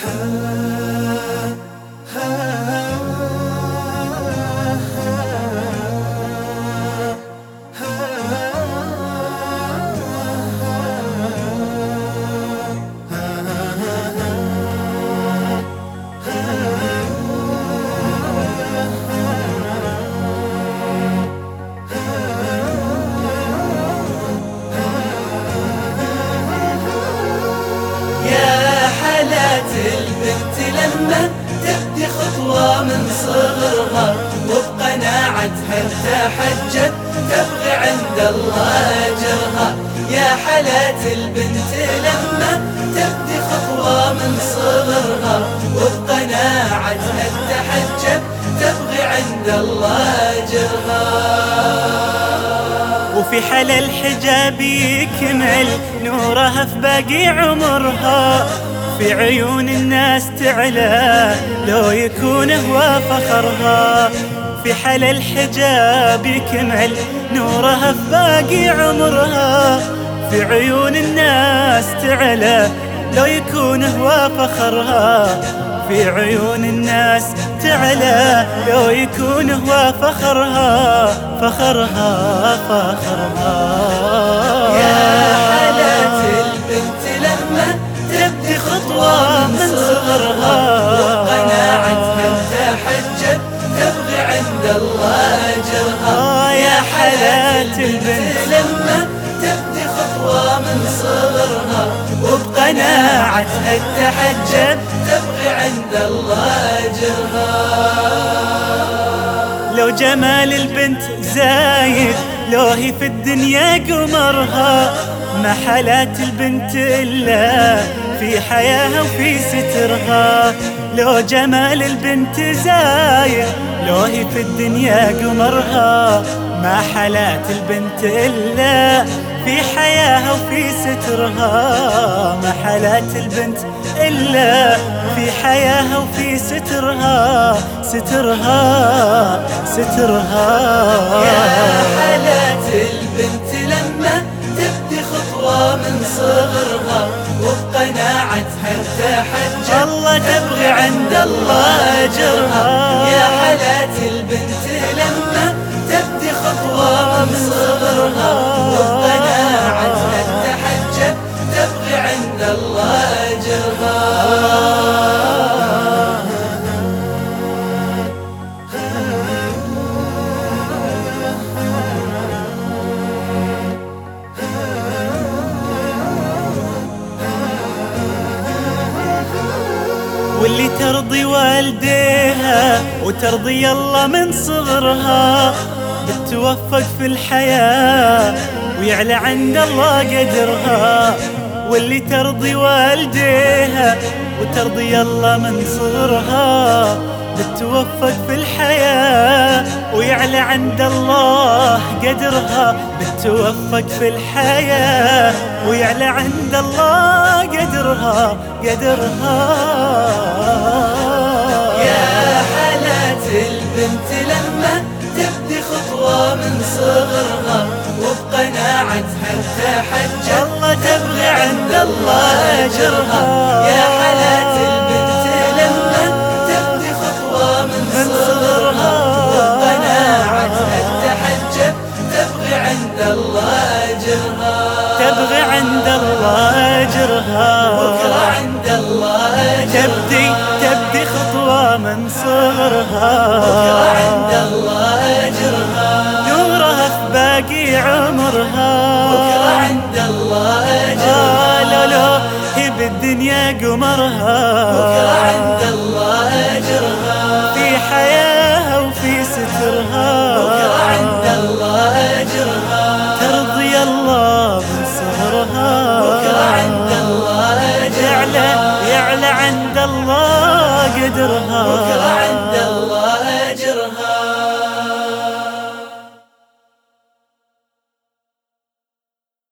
يا حالات البنت لما تبدي خطوة من صغرها وبقناعتها تحجب تبغي عند الله أجرها. يا حالات البنت لما تبدي خطوة من صغرها وبقناعتها تحجب تبغي عند الله أجرها. وفي حل الحجاب يكمل نورها في باقي عمرها. في عيون الناس تعلى لو يكون هو فخرها. في حل الحجاب يكمل نورها باقي عمرها. في عيون الناس تعلى لو يكون هو فخرها. في عيون الناس تعلى لو يكون هو فخرها. فخرها فخرها. آه يا حالات البنت لما تبدي خطوة من صغرها وبقناعتها تحجب تبغي عند الله أجرها. لو جمال البنت زايد لو هي في الدنيا قمرها ما حالات البنت إلا في حياها وفي سترها. لو جمال البنت زايد لو هي في الدنيا قمرها ما حالات البنت إلا في حياها وفي سترها. ما حالات البنت إلا في حياها وفي سترها سترها سترها. يا حالات البنت لما تبدي خطوة من صغرها وبقناعتها تحجب الله تبغي عند الله أجرها. يا حالات البنت لما تبدي خطوة من صغرها. واللي ترضي والديها وترضي الله من صغرها بتوفق في الحياة ويعلى عند الله قدرها. واللي ترضي والديها وترضي الله من صغرها بتوفق في الحياة ويعلى عند الله قدرها. بتوفق في الحياة ويعلى عند الله قدرها قدرها. وبقناعتها تحجب الله تبغي عند الله أجرها. يا حالات البنت لما تبدي خطوة من صغرها وبقناعتها تحجب تبغي عند الله أجرها. تبغي عند الله أجرها. بكرة عند الله أجرها. تبدي تبدي خطوة من صغرها. قمرها. بكرة عند الله أجرها. في حياها وفي سترها. بكرة عند الله أجرها. ترضي الله من صغرها. بكرة عند الله يعلى أجرها. يعلى عند الله قدرها. بكرة